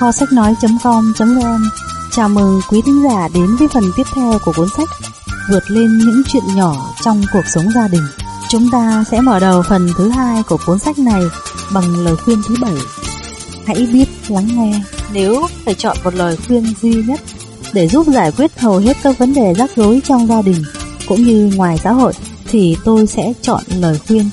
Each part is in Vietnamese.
Kho sách nói.com.vn Chào mừng quý thính giả đến với phần tiếp theo của cuốn sách Vượt lên những chuyện nhỏ trong cuộc sống gia đình. Chúng ta sẽ mở đầu phần thứ hai của cuốn sách này bằng lời khuyên thứ bảy. Hãy biết lắng nghe. Nếu phải chọn một lời khuyên duy nhất để giúp giải quyết hầu hết các vấn đề rắc rối trong gia đình cũng như ngoài xã hội, thì tôi sẽ chọn lời khuyên.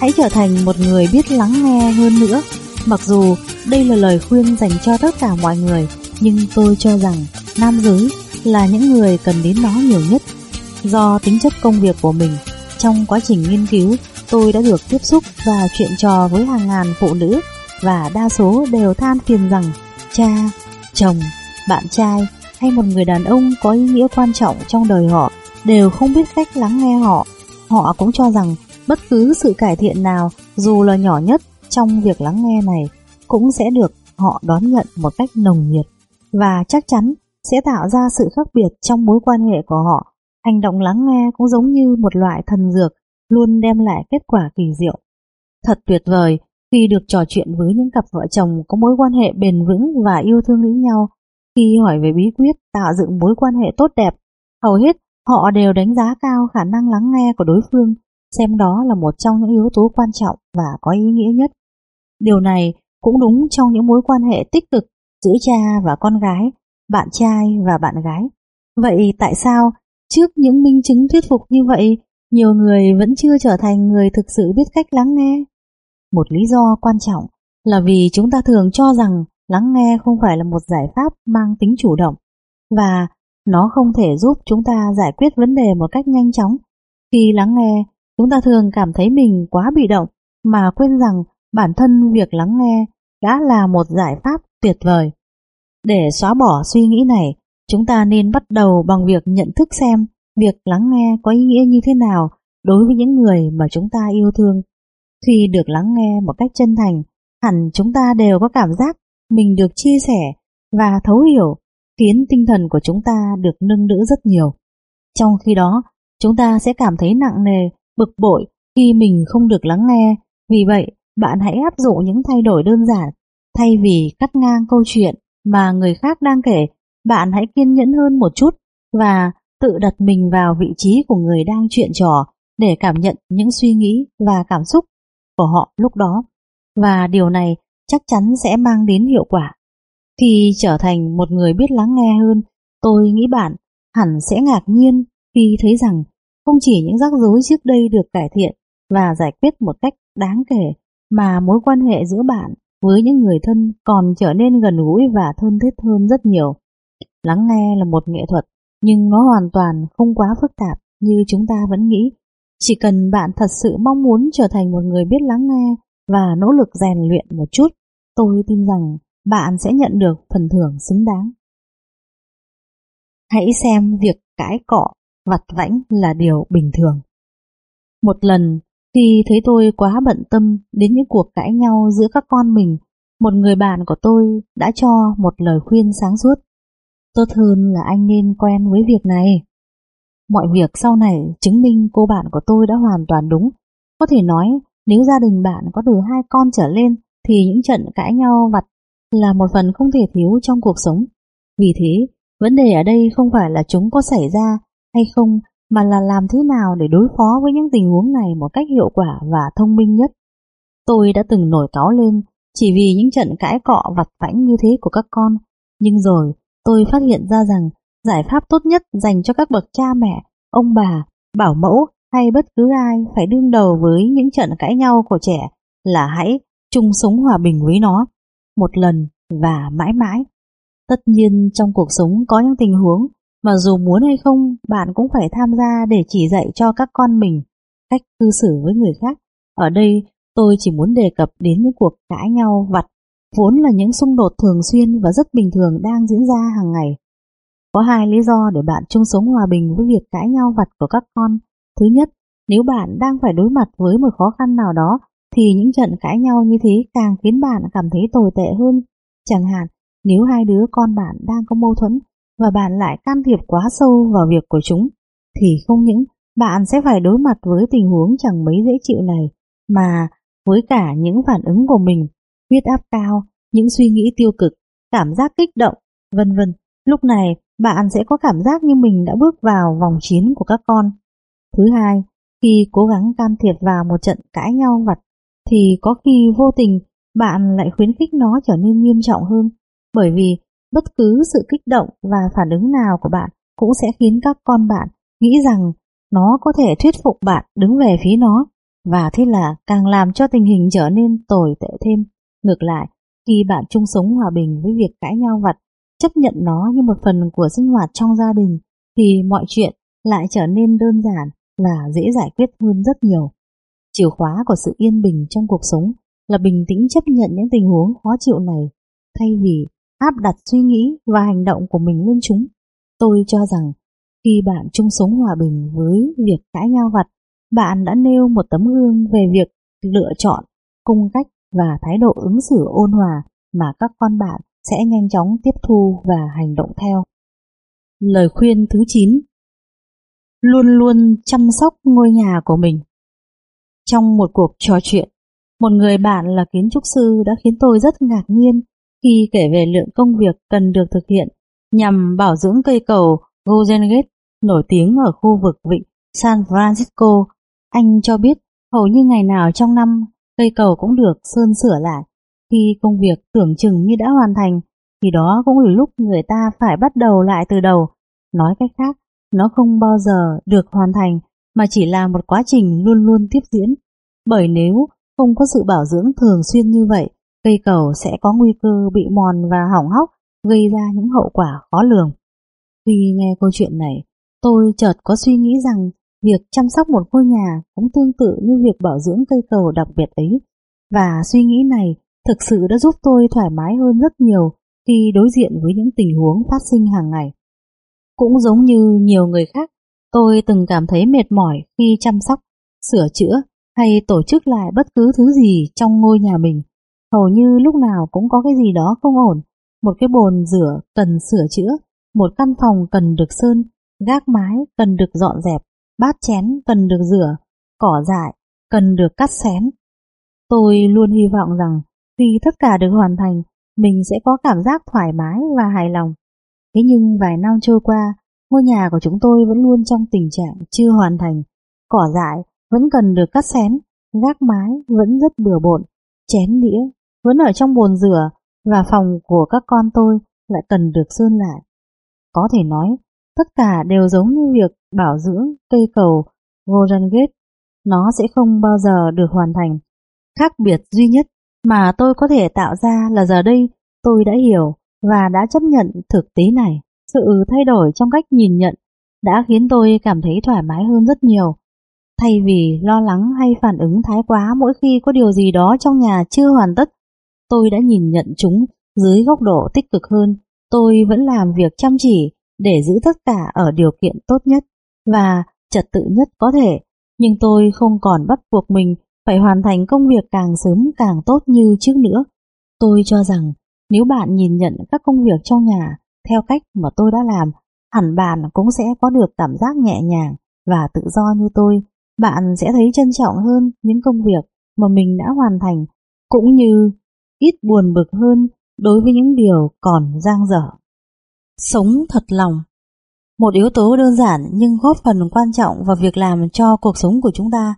Hãy trở thành một người biết lắng nghe hơn nữa. Mặc dù đây là lời khuyên dành cho tất cả mọi người, nhưng tôi cho rằng nam giới là những người cần đến nó nhiều nhất. Do tính chất công việc của mình, trong quá trình nghiên cứu, tôi đã được tiếp xúc và chuyện trò với hàng ngàn phụ nữ và đa số đều than phiền rằng cha, chồng, bạn trai hay một người đàn ông có ý nghĩa quan trọng trong đời họ đều không biết cách lắng nghe họ. Họ cũng cho rằng bất cứ sự cải thiện nào, dù là nhỏ nhất trong việc lắng nghe này, cũng sẽ được họ đón nhận một cách nồng nhiệt và chắc chắn sẽ tạo ra sự khác biệt trong mối quan hệ của họ. Hành động lắng nghe cũng giống như một loại thần dược luôn đem lại kết quả kỳ diệu. Thật tuyệt vời khi được trò chuyện với những cặp vợ chồng có mối quan hệ bền vững và yêu thương lẫn nhau. Khi hỏi về bí quyết tạo dựng mối quan hệ tốt đẹp, hầu hết họ đều đánh giá cao khả năng lắng nghe của đối phương, xem đó là một trong những yếu tố quan trọng và có ý nghĩa nhất. Điều này cũng đúng trong những mối quan hệ tích cực giữa cha và con gái, bạn trai và bạn gái. Vậy tại sao trước những minh chứng thuyết phục như vậy, nhiều người vẫn chưa trở thành người thực sự biết cách lắng nghe? Một lý do quan trọng là vì chúng ta thường cho rằng lắng nghe không phải là một giải pháp mang tính chủ động và nó không thể giúp chúng ta giải quyết vấn đề một cách nhanh chóng. Khi lắng nghe, chúng ta thường cảm thấy mình quá bị động mà quên rằng bản thân việc lắng nghe đã là một giải pháp tuyệt vời. Để xóa bỏ suy nghĩ này, chúng ta nên bắt đầu bằng việc nhận thức xem việc lắng nghe có ý nghĩa như thế nào đối với những người mà chúng ta yêu thương. Khi được lắng nghe một cách chân thành, hẳn chúng ta đều có cảm giác mình được chia sẻ và thấu hiểu, khiến tinh thần của chúng ta được nâng đỡ rất nhiều. Trong khi đó, chúng ta sẽ cảm thấy nặng nề, bực bội khi mình không được lắng nghe. Vì vậy, bạn hãy áp dụng những thay đổi đơn giản. Thay vì cắt ngang câu chuyện mà người khác đang kể, bạn hãy kiên nhẫn hơn một chút và tự đặt mình vào vị trí của người đang chuyện trò để cảm nhận những suy nghĩ và cảm xúc của họ lúc đó. Và điều này chắc chắn sẽ mang đến hiệu quả. Khi trở thành một người biết lắng nghe hơn, tôi nghĩ bạn hẳn sẽ ngạc nhiên khi thấy rằng không chỉ những rắc rối trước đây được cải thiện và giải quyết một cách đáng kể, mà mối quan hệ giữa bạn với những người thân còn trở nên gần gũi và thân thiết hơn rất nhiều. Lắng nghe là một nghệ thuật, nhưng nó hoàn toàn không quá phức tạp như chúng ta vẫn nghĩ. Chỉ cần bạn thật sự mong muốn trở thành một người biết lắng nghe và nỗ lực rèn luyện một chút, tôi tin rằng bạn sẽ nhận được phần thưởng xứng đáng. Hãy xem việc cãi cọ, vặt vãnh là điều bình thường. Một lần, khi thấy tôi quá bận tâm đến những cuộc cãi nhau giữa các con mình, một người bạn của tôi đã cho một lời khuyên sáng suốt. Tốt hơn là anh nên quen với việc này. Mọi việc sau này chứng minh cô bạn của tôi đã hoàn toàn đúng. Có thể nói nếu gia đình bạn có từ hai con trở lên thì những trận cãi nhau vặt là một phần không thể thiếu trong cuộc sống. Vì thế, vấn đề ở đây không phải là chúng có xảy ra hay không mà là làm thế nào để đối phó với những tình huống này một cách hiệu quả và thông minh nhất. Tôi đã từng nổi cáo lên chỉ vì những trận cãi cọ vặt vãnh như thế của các con, nhưng rồi tôi phát hiện ra rằng giải pháp tốt nhất dành cho các bậc cha mẹ, ông bà, bảo mẫu hay bất cứ ai phải đương đầu với những trận cãi nhau của trẻ là hãy chung sống hòa bình với nó, một lần và mãi mãi. Tất nhiên trong cuộc sống có những tình huống mà dù muốn hay không bạn cũng phải tham gia để chỉ dạy cho các con mình cách cư xử với người khác. Ở đây tôi chỉ muốn đề cập đến những cuộc cãi nhau vặt vốn là những xung đột thường xuyên và rất bình thường đang diễn ra hàng ngày. Có hai lý do để bạn chung sống hòa bình với việc cãi nhau vặt của các con. Thứ nhất, nếu bạn đang phải đối mặt với một khó khăn nào đó thì những trận cãi nhau như thế càng khiến bạn cảm thấy tồi tệ hơn. Chẳng hạn, nếu hai đứa con bạn đang có mâu thuẫn và bạn lại can thiệp quá sâu vào việc của chúng, thì không những bạn sẽ phải đối mặt với tình huống chẳng mấy dễ chịu này, mà với cả những phản ứng của mình, huyết áp cao, những suy nghĩ tiêu cực, cảm giác kích động, vân vân. Lúc này, bạn sẽ có cảm giác như mình đã bước vào vòng chiến của các con. Thứ hai, khi cố gắng can thiệp vào một trận cãi nhau vặt, thì có khi vô tình bạn lại khuyến khích nó trở nên nghiêm trọng hơn, bởi vì bất cứ sự kích động và phản ứng nào của bạn cũng sẽ khiến các con bạn nghĩ rằng nó có thể thuyết phục bạn đứng về phía nó, và thế là càng làm cho tình hình trở nên tồi tệ thêm. Ngược lại, khi bạn chung sống hòa bình với việc cãi nhau vặt, chấp nhận nó như một phần của sinh hoạt trong gia đình, thì mọi chuyện lại trở nên đơn giản và dễ giải quyết hơn rất nhiều. Chìa khóa của sự yên bình trong cuộc sống là bình tĩnh chấp nhận những tình huống khó chịu này, thay vì áp đặt suy nghĩ và hành động của mình lên chúng. Tôi cho rằng khi bạn chung sống hòa bình với việc cãi nhau vặt, bạn đã nêu một tấm gương về việc lựa chọn, cung cách và thái độ ứng xử ôn hòa mà các con bạn sẽ nhanh chóng tiếp thu và hành động theo. Lời khuyên thứ 9 Luôn luôn chăm sóc ngôi nhà của mình Trong một cuộc trò chuyện, một người bạn là kiến trúc sư đã khiến tôi rất ngạc nhiên khi kể về lượng công việc cần được thực hiện nhằm bảo dưỡng cây cầu Golden Gate nổi tiếng ở khu vực vịnh San Francisco. Anh cho biết hầu như ngày nào trong năm cây cầu cũng được sơn sửa lại. Khi công việc tưởng chừng như đã hoàn thành, thì đó cũng là lúc người ta phải bắt đầu lại từ đầu. Nói cách khác, nó không bao giờ được hoàn thành, mà chỉ là một quá trình luôn luôn tiếp diễn. Bởi nếu không có sự bảo dưỡng thường xuyên như vậy, cây cầu sẽ có nguy cơ bị mòn và hỏng hóc, gây ra những hậu quả khó lường. Khi nghe câu chuyện này, tôi chợt có suy nghĩ rằng việc chăm sóc một ngôi nhà cũng tương tự như việc bảo dưỡng cây cầu đặc biệt ấy. Và suy nghĩ này thực sự đã giúp tôi thoải mái hơn rất nhiều khi đối diện với những tình huống phát sinh hàng ngày. Cũng giống như nhiều người khác, tôi từng cảm thấy mệt mỏi khi chăm sóc, sửa chữa hay tổ chức lại bất cứ thứ gì trong ngôi nhà mình. Hầu như lúc nào cũng có cái gì đó không ổn, một cái bồn rửa cần sửa chữa, một căn phòng cần được sơn, gác mái cần được dọn dẹp, bát chén cần được rửa, cỏ dại cần được cắt xén. Tôi luôn hy vọng rằng khi tất cả được hoàn thành, mình sẽ có cảm giác thoải mái và hài lòng. Thế nhưng vài năm trôi qua, ngôi nhà của chúng tôi vẫn luôn trong tình trạng chưa hoàn thành. Cỏ dại vẫn cần được cắt xén, gác mái vẫn rất bừa bộn, chén đĩa vẫn ở trong bồn rửa và phòng của các con tôi lại cần được sơn lại. Có thể nói, tất cả đều giống như việc bảo dưỡng cây cầu Golden Gate. Nó sẽ không bao giờ được hoàn thành. Khác biệt duy nhất mà tôi có thể tạo ra là giờ đây tôi đã hiểu và đã chấp nhận thực tế này. Sự thay đổi trong cách nhìn nhận đã khiến tôi cảm thấy thoải mái hơn rất nhiều. Thay vì lo lắng hay phản ứng thái quá mỗi khi có điều gì đó trong nhà chưa hoàn tất, tôi đã nhìn nhận chúng dưới góc độ tích cực hơn. Tôi vẫn làm việc chăm chỉ để giữ tất cả ở điều kiện tốt nhất và trật tự nhất có thể, nhưng tôi không còn bắt buộc mình phải hoàn thành công việc càng sớm càng tốt như trước nữa. Tôi cho rằng nếu bạn nhìn nhận các công việc trong nhà theo cách mà tôi đã làm, hẳn bạn cũng sẽ có được cảm giác nhẹ nhàng và tự do như tôi. Bạn sẽ thấy trân trọng hơn những công việc mà mình đã hoàn thành, cũng như ít buồn bực hơn đối với những điều còn dang dở. Sống thật lòng Một yếu tố đơn giản nhưng góp phần quan trọng vào việc làm cho cuộc sống của chúng ta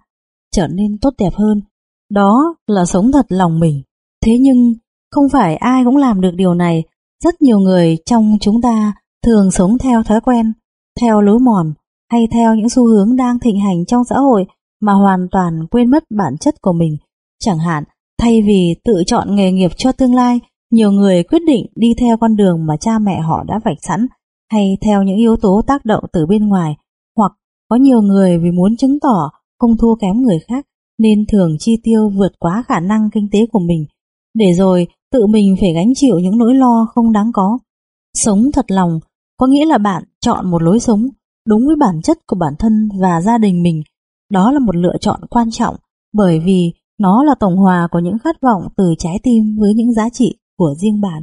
trở nên tốt đẹp hơn, đó là sống thật lòng mình. Thế nhưng, không phải ai cũng làm được điều này, rất nhiều người trong chúng ta thường sống theo thói quen, theo lối mòn hay theo những xu hướng đang thịnh hành trong xã hội mà hoàn toàn quên mất bản chất của mình. Chẳng hạn, thay vì tự chọn nghề nghiệp cho tương lai, nhiều người quyết định đi theo con đường mà cha mẹ họ đã vạch sẵn hay theo những yếu tố tác động từ bên ngoài, hoặc có nhiều người vì muốn chứng tỏ không thua kém người khác nên thường chi tiêu vượt quá khả năng kinh tế của mình, để rồi tự mình phải gánh chịu những nỗi lo không đáng có. Sống thật lòng có nghĩa là bạn chọn một lối sống đúng với bản chất của bản thân và gia đình mình. Đó là một lựa chọn quan trọng bởi vì nó là tổng hòa của những khát vọng từ trái tim với những giá trị của riêng bạn.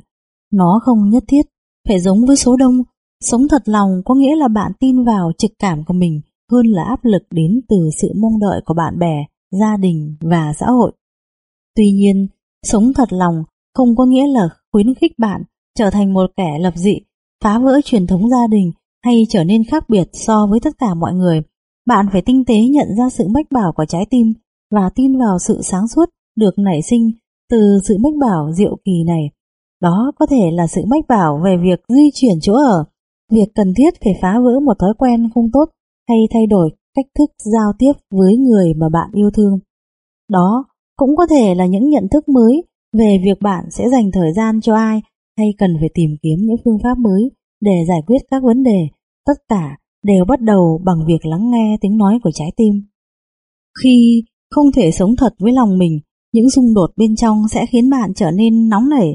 Nó không nhất thiết phải giống với số đông. Sống thật lòng có nghĩa là bạn tin vào trực cảm của mình hơn là áp lực đến từ sự mong đợi của bạn bè, gia đình và xã hội. Tuy nhiên, sống thật lòng không có nghĩa là khuyến khích bạn trở thành một kẻ lập dị, phá vỡ truyền thống gia đình hay trở nên khác biệt so với tất cả mọi người. Bạn phải tinh tế nhận ra sự mách bảo của trái tim và tin vào sự sáng suốt được nảy sinh từ sự mách bảo diệu kỳ này. Đó có thể là sự mách bảo về việc di chuyển chỗ ở, việc cần thiết phải phá vỡ một thói quen không tốt hay thay đổi cách thức giao tiếp với người mà bạn yêu thương. Đó cũng có thể là những nhận thức mới về việc bạn sẽ dành thời gian cho ai hay cần phải tìm kiếm những phương pháp mới để giải quyết các vấn đề. Tất cả đều bắt đầu bằng việc lắng nghe tiếng nói của trái tim. Khi không thể sống thật với lòng mình, những xung đột bên trong sẽ khiến bạn trở nên nóng nảy,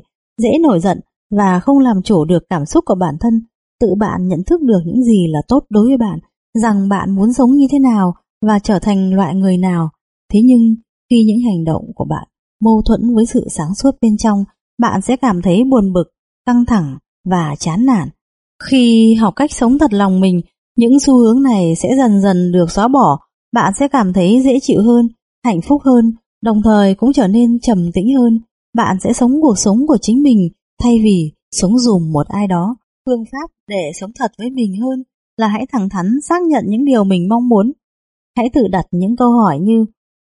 dễ nổi giận và không làm chủ được cảm xúc của bản thân. Tự bạn nhận thức được những gì là tốt đối với bạn, rằng bạn muốn sống như thế nào và trở thành loại người nào. Thế nhưng, khi những hành động của bạn mâu thuẫn với sự sáng suốt bên trong, bạn sẽ cảm thấy buồn bực, căng thẳng và chán nản. Khi học cách sống thật lòng mình, những xu hướng này sẽ dần dần được xóa bỏ, bạn sẽ cảm thấy dễ chịu hơn, hạnh phúc hơn, đồng thời cũng trở nên trầm tĩnh hơn. Bạn sẽ sống cuộc sống của chính mình thay vì sống dùm một ai đó. Phương pháp để sống thật với mình hơn là hãy thẳng thắn xác nhận những điều mình mong muốn. Hãy tự đặt những câu hỏi như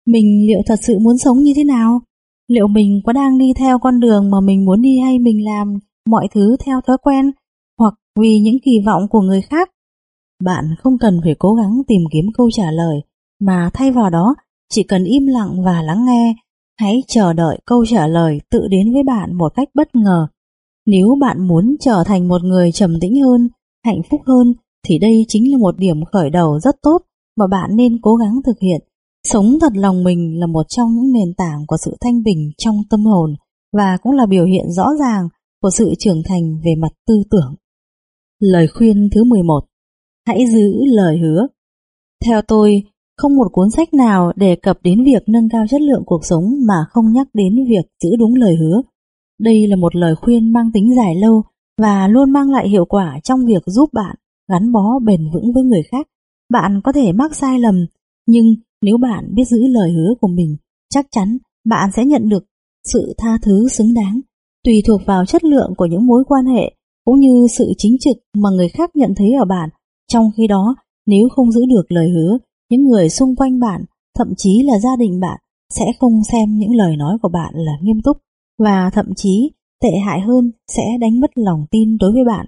mình liệu thật sự muốn sống như thế nào? Liệu mình có đang đi theo con đường mà mình muốn đi hay mình làm mọi thứ theo thói quen hoặc vì những kỳ vọng của người khác? Bạn không cần phải cố gắng tìm kiếm câu trả lời mà thay vào đó chỉ cần im lặng và lắng nghe. Hãy chờ đợi câu trả lời tự đến với bạn một cách bất ngờ. Nếu bạn muốn trở thành một người trầm tĩnh hơn, hạnh phúc hơn thì đây chính là một điểm khởi đầu rất tốt mà bạn nên cố gắng thực hiện Sống thật lòng mình là một trong những nền tảng của sự thanh bình trong tâm hồn và cũng là biểu hiện rõ ràng của sự trưởng thành về mặt tư tưởng. Lời khuyên thứ 11 Hãy giữ lời hứa Theo tôi, không một cuốn sách nào đề cập đến việc nâng cao chất lượng cuộc sống mà không nhắc đến việc giữ đúng lời hứa. Đây là một lời khuyên mang tính dài lâu và luôn mang lại hiệu quả trong việc giúp bạn gắn bó bền vững với người khác. Bạn có thể mắc sai lầm, nhưng nếu bạn biết giữ lời hứa của mình, chắc chắn bạn sẽ nhận được sự tha thứ xứng đáng, tùy thuộc vào chất lượng của những mối quan hệ cũng như sự chính trực mà người khác nhận thấy ở bạn. Trong khi đó, nếu không giữ được lời hứa, những người xung quanh bạn, thậm chí là gia đình bạn, sẽ không xem những lời nói của bạn là nghiêm túc và thậm chí tệ hại hơn sẽ đánh mất lòng tin đối với bạn.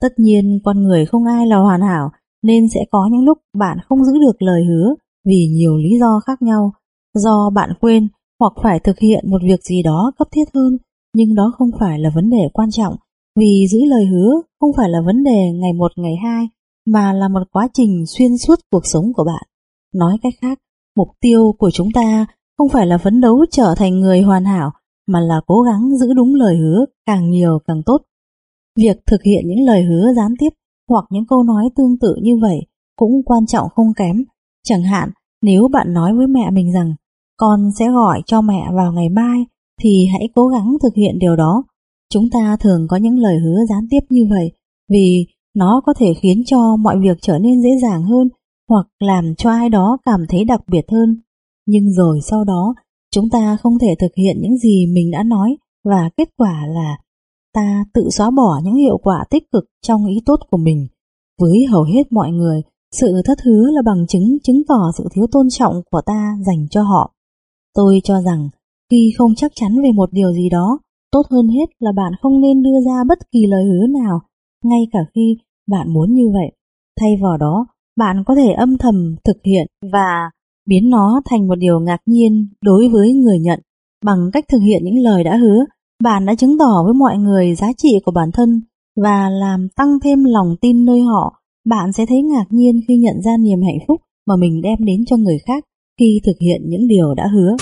Tất nhiên con người không ai là hoàn hảo nên sẽ có những lúc bạn không giữ được lời hứa vì nhiều lý do khác nhau, do bạn quên hoặc phải thực hiện một việc gì đó cấp thiết hơn, nhưng đó không phải là vấn đề quan trọng, vì giữ lời hứa không phải là vấn đề ngày một ngày hai, mà là một quá trình xuyên suốt cuộc sống của bạn. Nói cách khác, mục tiêu của chúng ta không phải là phấn đấu trở thành người hoàn hảo, mà là cố gắng giữ đúng lời hứa càng nhiều càng tốt. Việc thực hiện những lời hứa gián tiếp hoặc những câu nói tương tự như vậy cũng quan trọng không kém, Chẳng hạn, nếu bạn nói với mẹ mình rằng con sẽ gọi cho mẹ vào ngày mai thì hãy cố gắng thực hiện điều đó. Chúng ta thường có những lời hứa gián tiếp như vậy vì nó có thể khiến cho mọi việc trở nên dễ dàng hơn hoặc làm cho ai đó cảm thấy đặc biệt hơn. Nhưng rồi sau đó, chúng ta không thể thực hiện những gì mình đã nói và kết quả là ta tự xóa bỏ những hiệu quả tích cực trong ý tốt của mình. Với hầu hết mọi người, sự thất hứa là bằng chứng chứng tỏ sự thiếu tôn trọng của ta dành cho họ. Tôi cho rằng khi không chắc chắn về một điều gì đó, tốt hơn hết là bạn không nên đưa ra bất kỳ lời hứa nào, ngay cả khi bạn muốn như vậy. Thay vào đó, bạn có thể âm thầm thực hiện và biến nó thành một điều ngạc nhiên đối với người nhận. Bằng cách thực hiện những lời đã hứa, bạn đã chứng tỏ với mọi người giá trị của bản thân và làm tăng thêm lòng tin nơi họ bạn sẽ thấy ngạc nhiên khi nhận ra niềm hạnh phúc mà mình đem đến cho người khác khi thực hiện những điều đã hứa.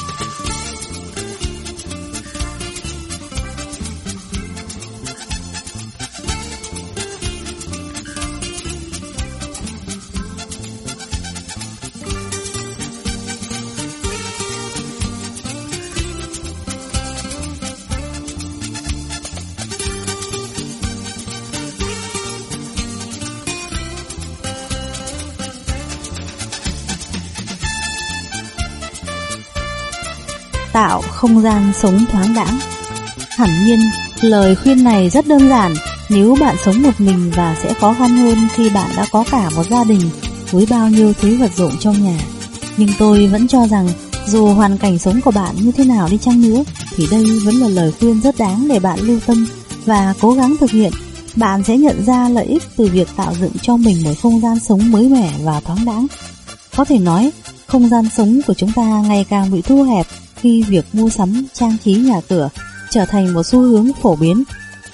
Tạo không gian sống thoáng đãng. Hẳn nhiên, Lời khuyên này rất đơn giản, nếu bạn sống một mình và sẽ khó khăn hơn khi bạn đã có cả một gia đình với bao nhiêu thứ vật dụng trong nhà. Nhưng tôi vẫn cho rằng dù hoàn cảnh sống của bạn như thế nào đi chăng nữa thì đây vẫn là lời khuyên rất đáng để bạn lưu tâm và cố gắng thực hiện. Bạn sẽ nhận ra lợi ích từ việc tạo dựng cho mình một không gian sống mới mẻ và thoáng đãng. Có thể nói, không gian sống của chúng ta ngày càng bị thu hẹp khi việc mua sắm trang trí nhà cửa trở thành một xu hướng phổ biến.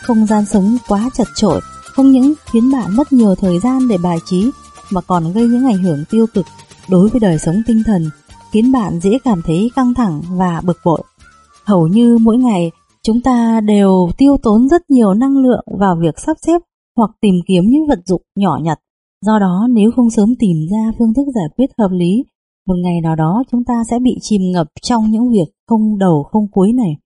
Không gian sống quá chật chội không những khiến bạn mất nhiều thời gian để bài trí mà còn gây những ảnh hưởng tiêu cực đối với đời sống tinh thần, khiến bạn dễ cảm thấy căng thẳng và bực bội. Hầu như mỗi ngày, chúng ta đều tiêu tốn rất nhiều năng lượng vào việc sắp xếp hoặc tìm kiếm những vật dụng nhỏ nhặt. Do đó, nếu không sớm tìm ra phương thức giải quyết hợp lý, một ngày nào đó chúng ta sẽ bị chìm ngập trong những việc không đầu không cuối này.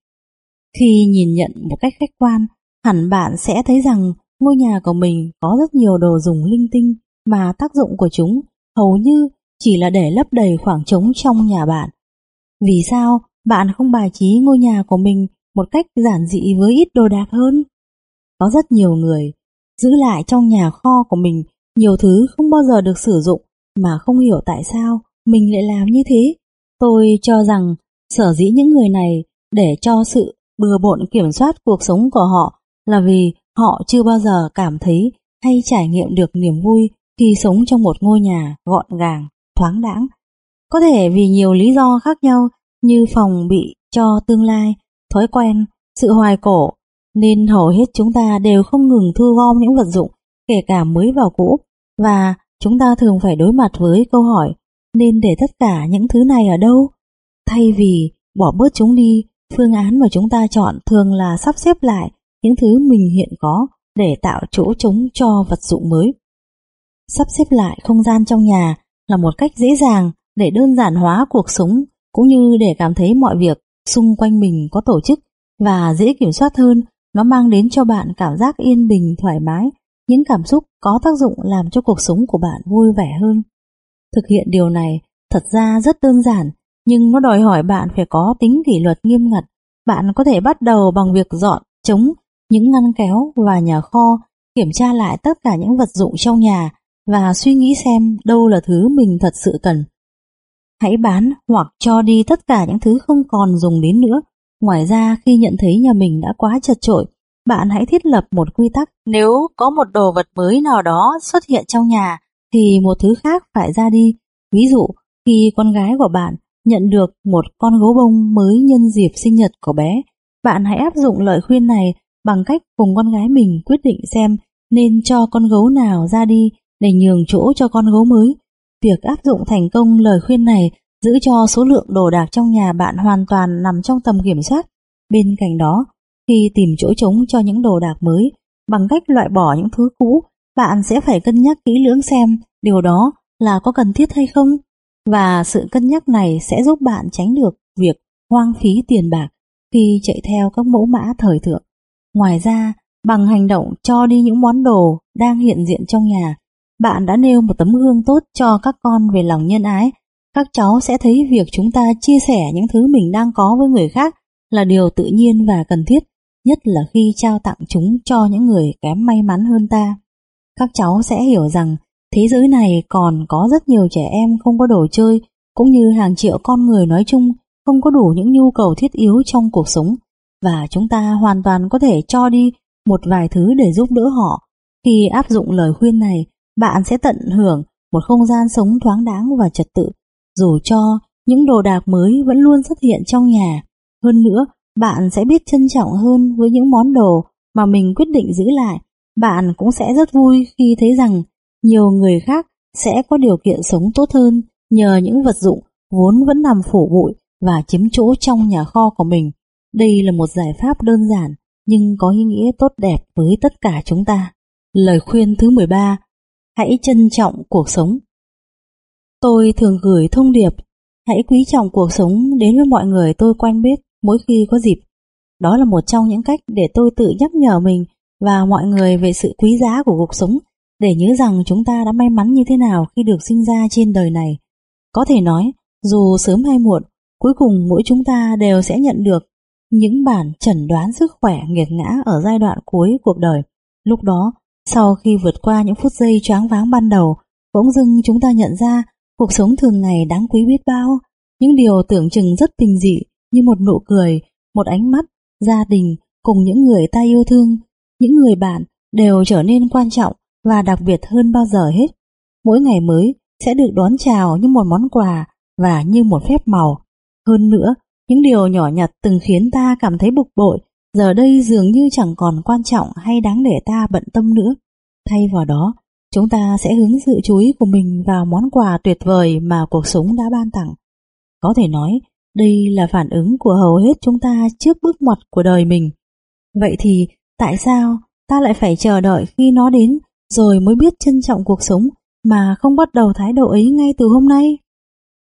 Khi nhìn nhận một cách khách quan, hẳn bạn sẽ thấy rằng ngôi nhà của mình có rất nhiều đồ dùng linh tinh mà tác dụng của chúng hầu như chỉ là để lấp đầy khoảng trống trong nhà bạn. Vì sao bạn không bài trí ngôi nhà của mình một cách giản dị với ít đồ đạc hơn? Có rất nhiều người giữ lại trong nhà kho của mình nhiều thứ không bao giờ được sử dụng mà không hiểu tại sao mình lại làm như thế. Tôi cho rằng sở dĩ những người này để cho sự bừa bộn kiểm soát cuộc sống của họ là vì họ chưa bao giờ cảm thấy hay trải nghiệm được niềm vui khi sống trong một ngôi nhà gọn gàng, thoáng đãng. Có thể vì nhiều lý do khác nhau như phòng bị cho tương lai, thói quen, sự hoài cổ, nên hầu hết chúng ta đều không ngừng thu gom những vật dụng, kể cả mới vào cũ, và chúng ta thường phải đối mặt với câu hỏi nên để tất cả những thứ này ở đâu? Thay vì bỏ bớt chúng đi, phương án mà chúng ta chọn thường là sắp xếp lại những thứ mình hiện có để tạo chỗ trống cho vật dụng mới. Sắp xếp lại không gian trong nhà là một cách dễ dàng để đơn giản hóa cuộc sống cũng như để cảm thấy mọi việc xung quanh mình có tổ chức và dễ kiểm soát hơn. Nó mang đến cho bạn cảm giác yên bình, thoải mái, những cảm xúc có tác dụng làm cho cuộc sống của bạn vui vẻ hơn. Thực hiện điều này thật ra rất đơn giản, nhưng nó đòi hỏi bạn phải có tính kỷ luật nghiêm ngặt. Bạn có thể bắt đầu bằng việc dọn, chống những ngăn kéo và nhà kho, kiểm tra lại tất cả những vật dụng trong nhà và suy nghĩ xem đâu là thứ mình thật sự cần. Hãy bán hoặc cho đi tất cả những thứ không còn dùng đến nữa. Ngoài ra khi nhận thấy nhà mình đã quá chật trội, bạn hãy thiết lập một quy tắc. Nếu có một đồ vật mới nào đó xuất hiện trong nhà, thì một thứ khác phải ra đi. Ví dụ, khi con gái của bạn nhận được một con gấu bông mới nhân dịp sinh nhật của bé, bạn hãy áp dụng lời khuyên này bằng cách cùng con gái mình quyết định xem nên cho con gấu nào ra đi để nhường chỗ cho con gấu mới. Việc áp dụng thành công lời khuyên này giữ cho số lượng đồ đạc trong nhà bạn hoàn toàn nằm trong tầm kiểm soát. Bên cạnh đó, khi tìm chỗ trống cho những đồ đạc mới, bằng cách loại bỏ những thứ cũ, bạn sẽ phải cân nhắc kỹ lưỡng xem điều đó là có cần thiết hay không. Và sự cân nhắc này sẽ giúp bạn tránh được việc hoang phí tiền bạc khi chạy theo các mẫu mã thời thượng. Ngoài ra, bằng hành động cho đi những món đồ đang hiện diện trong nhà, bạn đã nêu một tấm gương tốt cho các con về lòng nhân ái. Các cháu sẽ thấy việc chúng ta chia sẻ những thứ mình đang có với người khác là điều tự nhiên và cần thiết, nhất là khi trao tặng chúng cho những người kém may mắn hơn ta. Các cháu sẽ hiểu rằng thế giới này còn có rất nhiều trẻ em không có đồ chơi, cũng như hàng triệu con người nói chung không có đủ những nhu cầu thiết yếu trong cuộc sống, và chúng ta hoàn toàn có thể cho đi một vài thứ để giúp đỡ họ. Khi áp dụng lời khuyên này, bạn sẽ tận hưởng một không gian sống thoáng đáng và trật tự, dù cho những đồ đạc mới vẫn luôn xuất hiện trong nhà. Hơn nữa, bạn sẽ biết trân trọng hơn với những món đồ mà mình quyết định giữ lại. Bạn cũng sẽ rất vui khi thấy rằng nhiều người khác sẽ có điều kiện sống tốt hơn nhờ những vật dụng vốn vẫn nằm phủ bụi và chiếm chỗ trong nhà kho của mình. Đây là một giải pháp đơn giản nhưng có ý nghĩa tốt đẹp với tất cả chúng ta. Lời khuyên thứ 13 Hãy trân trọng cuộc sống Tôi thường gửi thông điệp, Hãy quý trọng cuộc sống đến với mọi người tôi quen biết mỗi khi có dịp. Đó là một trong những cách để tôi tự nhắc nhở mình và mọi người về sự quý giá của cuộc sống để nhớ rằng chúng ta đã may mắn như thế nào khi được sinh ra trên đời này. Có thể nói, dù sớm hay muộn, cuối cùng mỗi chúng ta đều sẽ nhận được những bản chẩn đoán sức khỏe nghiệt ngã ở giai đoạn cuối cuộc đời. Lúc đó, sau khi vượt qua những phút giây choáng váng ban đầu, bỗng dưng chúng ta nhận ra cuộc sống thường ngày đáng quý biết bao. Những điều tưởng chừng rất bình dị như một nụ cười, một ánh mắt, gia đình cùng những người ta yêu thương, những người bạn đều trở nên quan trọng và đặc biệt hơn bao giờ hết. Mỗi ngày mới sẽ được đón chào như một món quà và như một phép màu. Hơn nữa, những điều nhỏ nhặt từng khiến ta cảm thấy bực bội, giờ đây dường như chẳng còn quan trọng hay đáng để ta bận tâm nữa. Thay vào đó, chúng ta sẽ hướng sự chú ý của mình vào món quà tuyệt vời mà cuộc sống đã ban tặng. Có thể nói, đây là phản ứng của hầu hết chúng ta trước bước ngoặt của đời mình. Vậy thì, tại sao ta lại phải chờ đợi khi nó đến rồi mới biết trân trọng cuộc sống mà không bắt đầu thái độ ấy ngay từ hôm nay?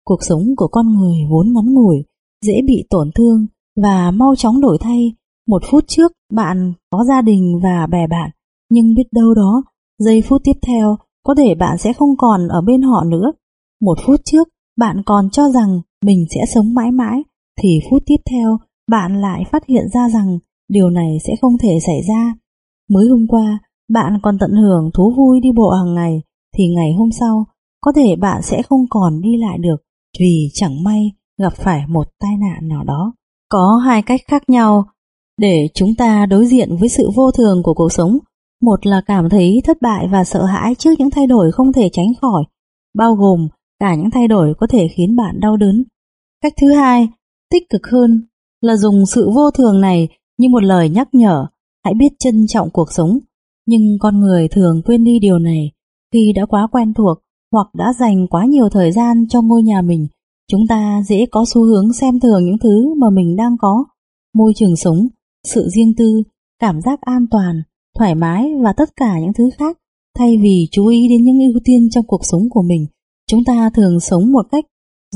Cuộc sống của con người vốn ngắn ngủi, dễ bị tổn thương và mau chóng đổi thay. Một phút trước bạn có gia đình và bè bạn, nhưng biết đâu đó, giây phút tiếp theo có thể bạn sẽ không còn ở bên họ nữa. Một phút trước bạn còn cho rằng mình sẽ sống mãi mãi, thì phút tiếp theo bạn lại phát hiện ra rằng điều này sẽ không thể xảy ra. Mới hôm qua, bạn còn tận hưởng thú vui đi bộ hàng ngày, thì ngày hôm sau, có thể bạn sẽ không còn đi lại được vì chẳng may gặp phải một tai nạn nào đó. Có hai cách khác nhau để chúng ta đối diện với sự vô thường của cuộc sống. Một là cảm thấy thất bại và sợ hãi trước những thay đổi không thể tránh khỏi, bao gồm cả những thay đổi có thể khiến bạn đau đớn. Cách thứ hai, tích cực hơn, là dùng sự vô thường này như một lời nhắc nhở, hãy biết trân trọng cuộc sống. Nhưng con người thường quên đi điều này khi đã quá quen thuộc hoặc đã dành quá nhiều thời gian cho ngôi nhà mình Chúng ta dễ có xu hướng xem thường những thứ mà mình đang có, môi trường sống, sự riêng tư, cảm giác an toàn, thoải mái và tất cả những thứ khác. Thay vì chú ý đến những ưu tiên trong cuộc sống của mình, chúng ta thường sống một cách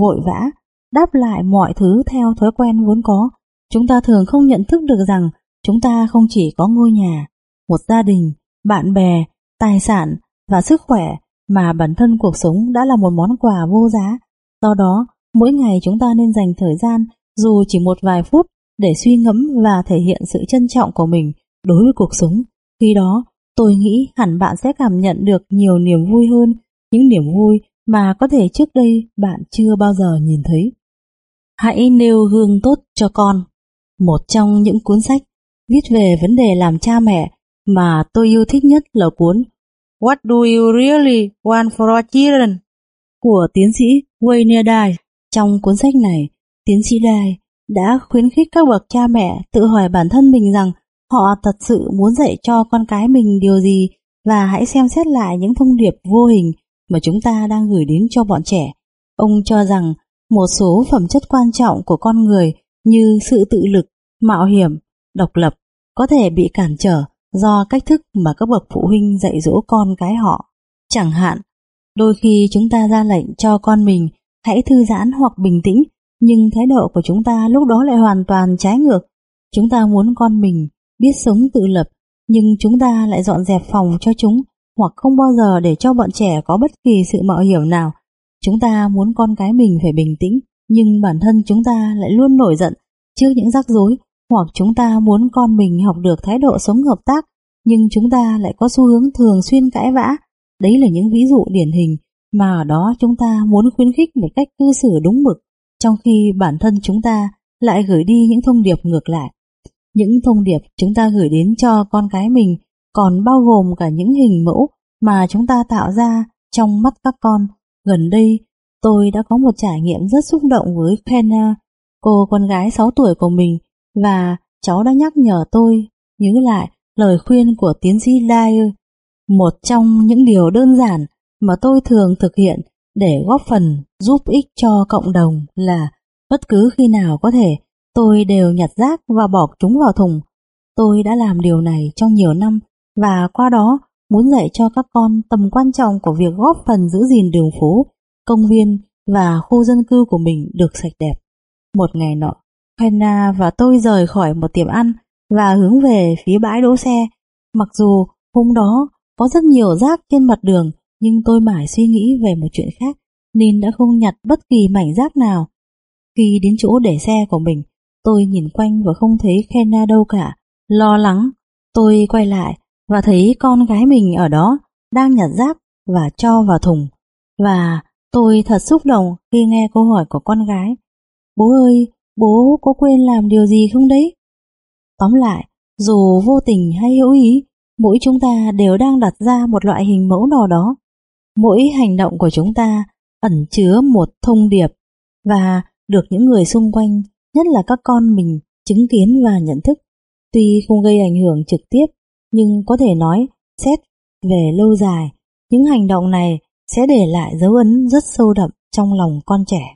vội vã, đáp lại mọi thứ theo thói quen vốn có. Chúng ta thường không nhận thức được rằng chúng ta không chỉ có ngôi nhà, một gia đình, bạn bè, tài sản và sức khỏe mà bản thân cuộc sống đã là một món quà vô giá. Do đó, Mỗi ngày chúng ta nên dành thời gian dù chỉ một vài phút để suy ngẫm và thể hiện sự trân trọng của mình đối với cuộc sống. Khi đó, tôi nghĩ hẳn bạn sẽ cảm nhận được nhiều niềm vui hơn, những niềm vui mà có thể trước đây bạn chưa bao giờ nhìn thấy. Hãy nêu gương tốt cho con. Một trong những cuốn sách viết về vấn đề làm cha mẹ mà tôi yêu thích nhất là cuốn What do you really want for your children? của tiến sĩ Wayne Dyer. Trong cuốn sách này, tiến sĩ Dye đã khuyến khích các bậc cha mẹ tự hỏi bản thân mình rằng họ thật sự muốn dạy cho con cái mình điều gì và hãy xem xét lại những thông điệp vô hình mà chúng ta đang gửi đến cho bọn trẻ. Ông cho rằng một số phẩm chất quan trọng của con người như sự tự lực, mạo hiểm, độc lập có thể bị cản trở do cách thức mà các bậc phụ huynh dạy dỗ con cái họ. Chẳng hạn, đôi khi chúng ta ra lệnh cho con mình hãy thư giãn hoặc bình tĩnh, nhưng thái độ của chúng ta lúc đó lại hoàn toàn trái ngược. Chúng ta muốn con mình biết sống tự lập, nhưng chúng ta lại dọn dẹp phòng cho chúng, hoặc không bao giờ để cho bọn trẻ có bất kỳ sự mạo hiểm nào. Chúng ta muốn con cái mình phải bình tĩnh, nhưng bản thân chúng ta lại luôn nổi giận trước những rắc rối, hoặc chúng ta muốn con mình học được thái độ sống hợp tác, nhưng chúng ta lại có xu hướng thường xuyên cãi vã. Đấy là những ví dụ điển hình mà ở đó chúng ta muốn khuyến khích một cách cư xử đúng mực, trong khi bản thân chúng ta lại gửi đi những thông điệp ngược lại. Những thông điệp chúng ta gửi đến cho con cái mình còn bao gồm cả những hình mẫu mà chúng ta tạo ra trong mắt các con. Gần đây, tôi đã có một trải nghiệm rất xúc động với Kenna, cô con gái 6 tuổi của mình, và cháu đã nhắc nhở tôi nhớ lại lời khuyên của tiến sĩ Dyer. Một trong những điều đơn giản mà tôi thường thực hiện để góp phần giúp ích cho cộng đồng là bất cứ khi nào có thể tôi đều nhặt rác và bỏ chúng vào thùng. Tôi đã làm điều này trong nhiều năm và qua đó muốn dạy cho các con tầm quan trọng của việc góp phần giữ gìn đường phố, công viên và khu dân cư của mình được sạch đẹp. Một ngày nọ, Hannah và tôi rời khỏi một tiệm ăn và hướng về phía bãi đỗ xe. Mặc dù hôm đó có rất nhiều rác trên mặt đường nhưng tôi mãi suy nghĩ về một chuyện khác nên đã không nhặt bất kỳ mảnh rác nào. Khi đến chỗ để xe của mình, Tôi nhìn quanh và không thấy Kena đâu cả. Lo lắng, tôi quay lại và thấy con gái mình ở đó đang nhặt rác và cho vào thùng. Và tôi thật xúc động khi nghe câu hỏi của con gái. Bố ơi, bố có quên làm điều gì không đấy? Tóm lại, dù vô tình hay hữu ý, mỗi chúng ta đều đang đặt ra một loại hình mẫu nào đó. Mỗi hành động của chúng ta ẩn chứa một thông điệp và được những người xung quanh, nhất là các con mình, chứng kiến và nhận thức. Tuy không gây ảnh hưởng trực tiếp, nhưng có thể nói, xét về lâu dài, những hành động này sẽ để lại dấu ấn rất sâu đậm trong lòng con trẻ.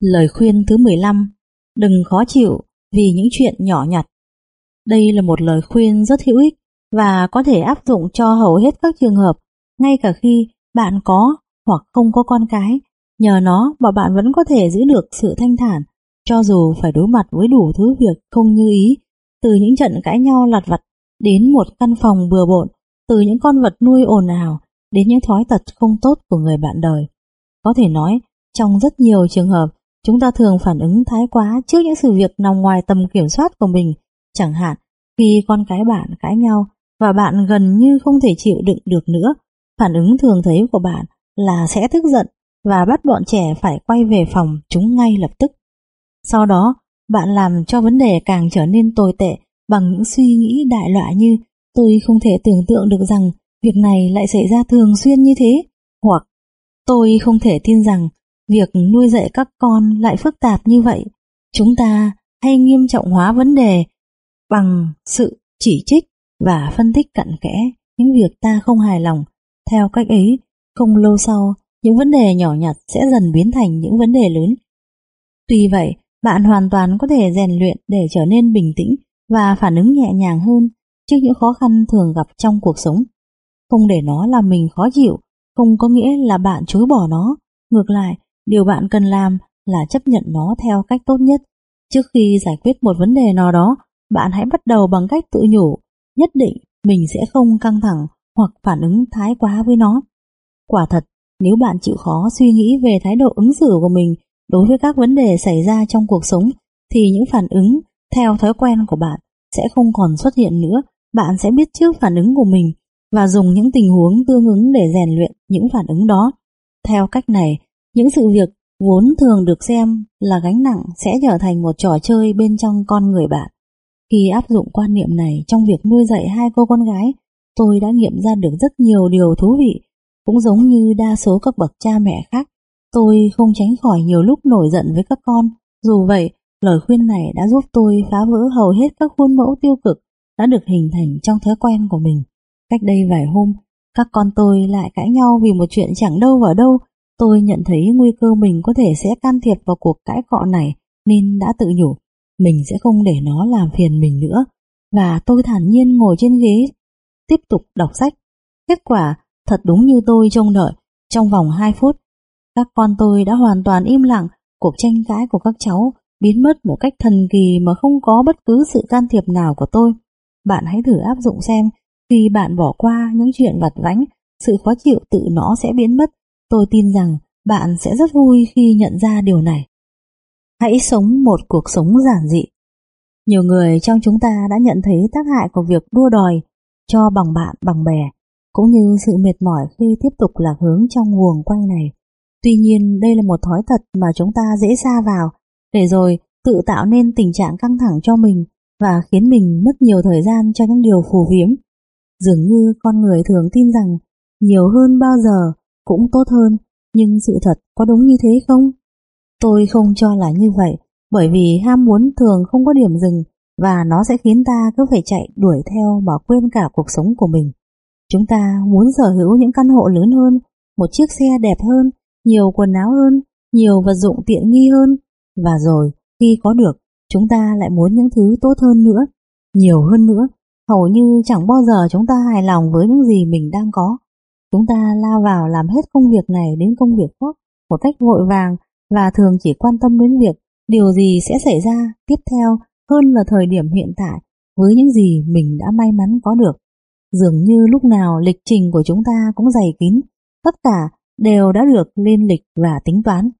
Lời khuyên thứ 15 Đừng khó chịu vì những chuyện nhỏ nhặt. Đây là một lời khuyên rất hữu ích và có thể áp dụng cho hầu hết các trường hợp, ngay cả khi bạn có hoặc không có con cái. Nhờ nó mà bạn vẫn có thể giữ được sự thanh thản, cho dù phải đối mặt với đủ thứ việc không như ý, từ những trận cãi nhau lặt vặt đến một căn phòng bừa bộn, từ những con vật nuôi ồn ào đến những thói tật không tốt của người bạn đời. Có thể nói, trong rất nhiều trường hợp, chúng ta thường phản ứng thái quá trước những sự việc nằm ngoài tầm kiểm soát của mình. Chẳng hạn, khi con cái bạn cãi nhau và bạn gần như không thể chịu đựng được nữa, phản ứng thường thấy của bạn là sẽ tức giận và bắt bọn trẻ phải quay về phòng chúng ngay lập tức. Sau đó, bạn làm cho vấn đề càng trở nên tồi tệ bằng những suy nghĩ đại loại như tôi không thể tưởng tượng được rằng việc này lại xảy ra thường xuyên như thế, hoặc tôi không thể tin rằng việc nuôi dạy các con lại phức tạp như vậy. Chúng ta hay nghiêm trọng hóa vấn đề bằng sự chỉ trích và phân tích cặn kẽ những việc ta không hài lòng. Theo cách ấy, không lâu sau, những vấn đề nhỏ nhặt sẽ dần biến thành những vấn đề lớn. Tuy vậy, bạn hoàn toàn có thể rèn luyện để trở nên bình tĩnh và phản ứng nhẹ nhàng hơn trước những khó khăn thường gặp trong cuộc sống. Không để nó làm mình khó chịu, không có nghĩa là bạn chối bỏ nó. Ngược lại, điều bạn cần làm là chấp nhận nó theo cách tốt nhất. Trước khi giải quyết một vấn đề nào đó, bạn hãy bắt đầu bằng cách tự nhủ, nhất định mình sẽ không căng thẳng hoặc phản ứng thái quá với nó. Quả thật, nếu bạn chịu khó suy nghĩ về thái độ ứng xử của mình đối với các vấn đề xảy ra trong cuộc sống, thì những phản ứng theo thói quen của bạn sẽ không còn xuất hiện nữa. Bạn sẽ biết trước phản ứng của mình và dùng những tình huống tương ứng để rèn luyện những phản ứng đó. Theo cách này, những sự việc vốn thường được xem là gánh nặng sẽ trở thành một trò chơi bên trong con người bạn. Khi áp dụng quan niệm này trong việc nuôi dạy hai cô con gái, tôi đã nghiệm ra được rất nhiều điều thú vị. Cũng giống như đa số các bậc cha mẹ khác, tôi không tránh khỏi nhiều lúc nổi giận với các con. Dù vậy, lời khuyên này đã giúp tôi phá vỡ hầu hết các khuôn mẫu tiêu cực đã được hình thành trong thói quen của mình. Cách đây vài hôm, các con tôi lại cãi nhau vì một chuyện chẳng đâu vào đâu. Tôi nhận thấy nguy cơ mình có thể sẽ can thiệp vào cuộc cãi cọ này nên đã tự nhủ mình sẽ không để nó làm phiền mình nữa. Và tôi thản nhiên ngồi trên ghế, tiếp tục đọc sách. Kết quả thật đúng như tôi trông đợi, trong vòng 2 phút, các con tôi đã hoàn toàn im lặng, cuộc tranh cãi của các cháu biến mất một cách thần kỳ mà không có bất cứ sự can thiệp nào của tôi. Bạn hãy thử áp dụng xem, khi bạn bỏ qua những chuyện vặt vãnh, sự khó chịu tự nó sẽ biến mất. Tôi tin rằng bạn sẽ rất vui khi nhận ra điều này. Hãy sống một cuộc sống giản dị. Nhiều người trong chúng ta đã nhận thấy tác hại của việc đua đòi cho bằng bạn bằng bè, cũng như sự mệt mỏi khi tiếp tục lạc hướng trong guồng quay này. Tuy nhiên đây là một thói thật mà chúng ta dễ xa vào, để rồi tự tạo nên tình trạng căng thẳng cho mình và khiến mình mất nhiều thời gian cho những điều phù phiếm. Dường như con người thường tin rằng nhiều hơn bao giờ cũng tốt hơn, nhưng sự thật có đúng như thế không? Tôi không cho là như vậy, bởi vì ham muốn thường không có điểm dừng và nó sẽ khiến ta cứ phải chạy đuổi theo mà quên cả cuộc sống của mình. Chúng ta muốn sở hữu những căn hộ lớn hơn, một chiếc xe đẹp hơn, nhiều quần áo hơn, nhiều vật dụng tiện nghi hơn, và rồi khi có được, chúng ta lại muốn những thứ tốt hơn nữa, nhiều hơn nữa. Hầu như chẳng bao giờ chúng ta hài lòng với những gì mình đang có. Chúng ta lao vào làm hết công việc này đến công việc khác một cách vội vàng và thường chỉ quan tâm đến việc điều gì sẽ xảy ra tiếp theo hơn là thời điểm hiện tại với những gì mình đã may mắn có được. Dường như lúc nào lịch trình của chúng ta cũng dày kín, tất cả đều đã được lên lịch và tính toán.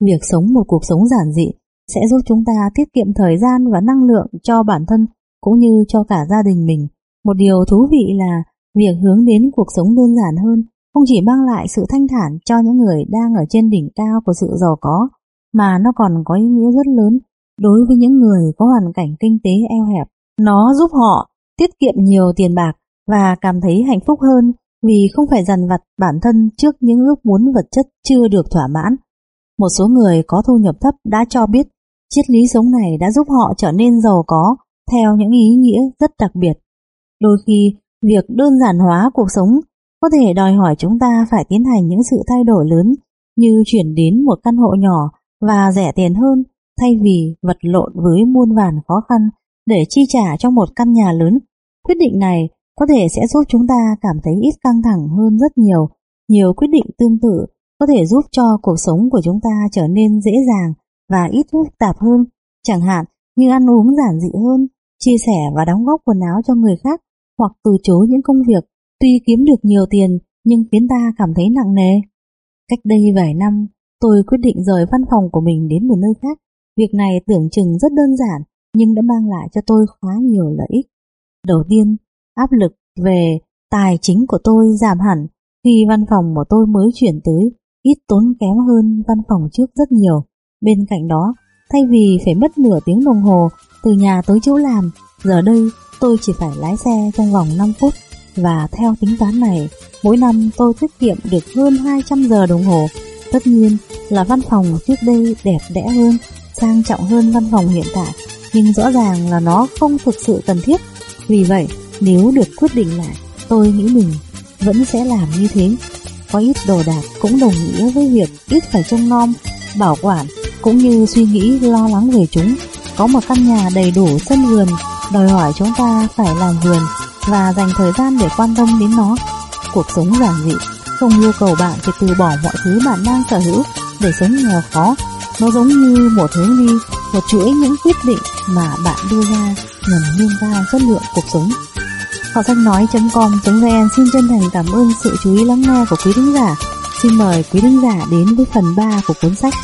Việc sống một cuộc sống giản dị sẽ giúp chúng ta tiết kiệm thời gian và năng lượng cho bản thân cũng như cho cả gia đình mình. Một điều thú vị là việc hướng đến cuộc sống đơn giản hơn không chỉ mang lại sự thanh thản cho những người đang ở trên đỉnh cao của sự giàu có, mà nó còn có ý nghĩa rất lớn đối với những người có hoàn cảnh kinh tế eo hẹp. Nó giúp họ tiết kiệm nhiều tiền bạc và cảm thấy hạnh phúc hơn vì không phải dằn vặt bản thân trước những ước muốn vật chất chưa được thỏa mãn. Một số người có thu nhập thấp đã cho biết triết lý sống này đã giúp họ trở nên giàu có theo những ý nghĩa rất đặc biệt. Đôi khi, việc đơn giản hóa cuộc sống có thể đòi hỏi chúng ta phải tiến hành những sự thay đổi lớn như chuyển đến một căn hộ nhỏ và rẻ tiền hơn thay vì vật lộn với muôn vàn khó khăn để chi trả cho một căn nhà lớn. Quyết định này có thể sẽ giúp chúng ta cảm thấy ít căng thẳng hơn rất nhiều. Nhiều quyết định tương tự có thể giúp cho cuộc sống của chúng ta trở nên dễ dàng và ít phức tạp hơn, chẳng hạn như ăn uống giản dị hơn, chia sẻ và đóng góp quần áo cho người khác hoặc từ chối những công việc tuy kiếm được nhiều tiền nhưng khiến ta cảm thấy nặng nề. Cách đây vài năm, tôi quyết định rời văn phòng của mình đến một nơi khác. Việc này tưởng chừng rất đơn giản nhưng đã mang lại cho tôi khá nhiều lợi ích. Đầu tiên, áp lực về tài chính của tôi giảm hẳn khi văn phòng của tôi mới chuyển tới ít tốn kém hơn văn phòng trước rất nhiều. Bên cạnh đó, thay vì phải mất nửa tiếng đồng hồ từ nhà tới chỗ làm, giờ đây tôi chỉ phải lái xe trong vòng 5 phút và theo tính toán này, mỗi năm tôi tiết kiệm được hơn 200 giờ đồng hồ. Tất nhiên là văn phòng trước đây đẹp đẽ hơn, sang trọng hơn văn phòng hiện tại, nhưng rõ ràng là nó không thực sự cần thiết. Vì vậy, nếu được quyết định lại, tôi nghĩ mình vẫn sẽ làm như thế. Có ít đồ đạc cũng đồng nghĩa với việc ít phải trông nom, bảo quản, cũng như suy nghĩ lo lắng về chúng. Có một căn nhà đầy đủ sân vườn, đòi hỏi chúng ta phải làm vườn và dành thời gian để quan tâm đến nó. Cuộc sống giản dị không yêu cầu bạn phải từ bỏ mọi thứ bạn đang sở hữu để sống nghèo khó. Nó giống như một hướng đi, một chuỗi những quyết định mà bạn đưa ra nhằm nâng cao chất lượng cuộc sống. Họ sách nói.com.vn xin chân thành cảm ơn sự chú ý lắng nghe của quý thính giả. Xin mời quý thính giả đến với phần 3 của cuốn sách